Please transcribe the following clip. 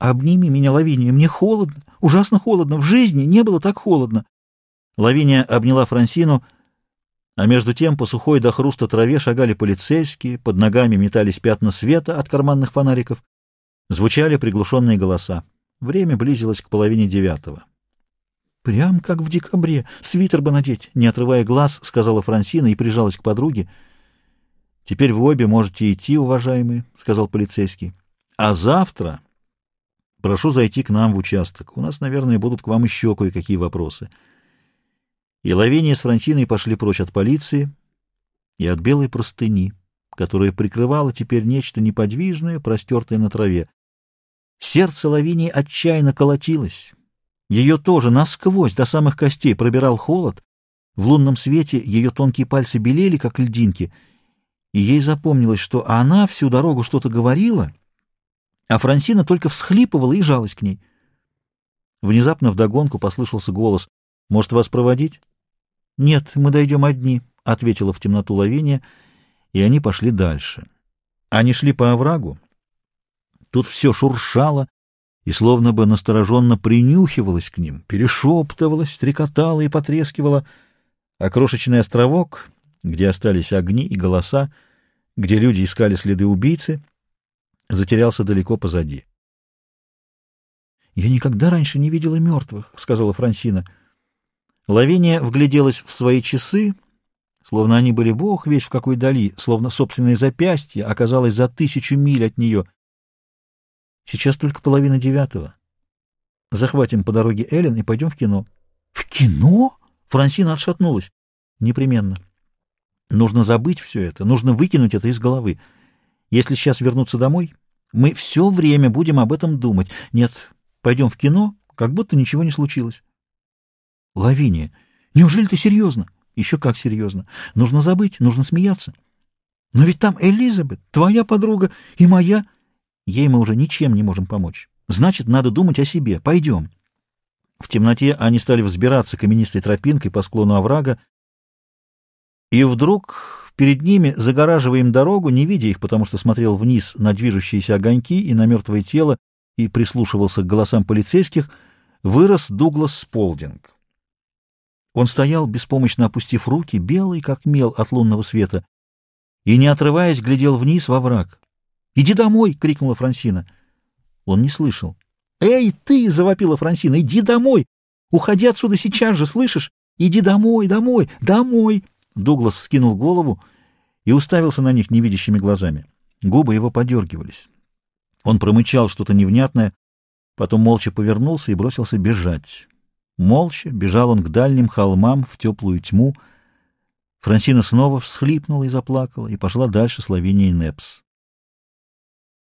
Обними меня, Лавиния, мне холодно, ужасно холодно. В жизни не было так холодно. Лавиния обняла Франсину, а между тем по сухой до хруста траве шагали полицейские, под ногами метались пятна света от карманных фонариков, звучали приглушенные голоса. Время близилось к половине девятого. «Прям как в декабре. Свитер бы надеть!» Не отрывая глаз, сказала Франсина и прижалась к подруге. «Теперь вы обе можете идти, уважаемые», — сказал полицейский. «А завтра...» Прошу зайти к нам в участок. У нас, наверное, будут к вам еще кое-какие вопросы. И Лавиния с Франсиной пошли прочь от полиции и от белой простыни, которая прикрывала теперь нечто неподвижное, простертое на траве. Сердце Лавинии отчаянно колотилось. Ее тоже насквозь до самых костей пробирал холод. В лунном свете ее тонкие пальцы белели, как льдинки, и ей запомнилось, что она всю дорогу что-то говорила — а Франсина только всхлипывала и жалась к ней. Внезапно вдогонку послышался голос. «Может, вас проводить?» «Нет, мы дойдем одни», — ответила в темноту Лавиния, и они пошли дальше. Они шли по оврагу. Тут все шуршало и словно бы настороженно принюхивалось к ним, перешептывалось, стрекотало и потрескивало. А крошечный островок, где остались огни и голоса, где люди искали следы убийцы, затерялся далеко позади. «Я никогда раньше не видела мертвых», — сказала Франсина. Лавиния вгляделась в свои часы, словно они были бог весь в какой дали, словно собственное запястье оказалось за тысячу миль от нее. Сейчас только половина девятого. Захватим по дороге Эллен и пойдем в кино. — В кино? — Франсина отшатнулась. — Непременно. Нужно забыть все это, нужно выкинуть это из головы. Если сейчас вернуться домой, мы все время будем об этом думать. Нет, пойдем в кино, как будто ничего не случилось. Лавиния, неужели ты серьезно? Еще как серьезно. Нужно забыть, нужно смеяться. Но ведь там Элизабет, твоя подруга и моя. Ей мы уже ничем не можем помочь. Значит, надо думать о себе. Пойдем. В темноте они стали взбираться каменистой тропинкой по склону оврага, и вдруг Перед ними, загораживая им дорогу, не видя их, потому что смотрел вниз на движущиеся огоньки и на мертвое тело и прислушивался к голосам полицейских, вырос Дуглас Сполдинг. Он стоял, беспомощно опустив руки, белый, как мел от лунного света, и, не отрываясь, глядел вниз во враг. «Иди домой!» — крикнула Франсина. Он не слышал. «Эй, ты!» — завопила Франсина. «Иди домой! Уходи отсюда сейчас же, слышишь? Иди домой, домой, домой!» Дуглас вскинул голову и уставился на них невидящими глазами. Губы его подергивались. Он промычал что-то невнятное, потом молча повернулся и бросился бежать. Молча бежал он к дальним холмам в теплую тьму. Франсина снова всхлипнула и заплакала, и пошла дальше с Лавинией Непс.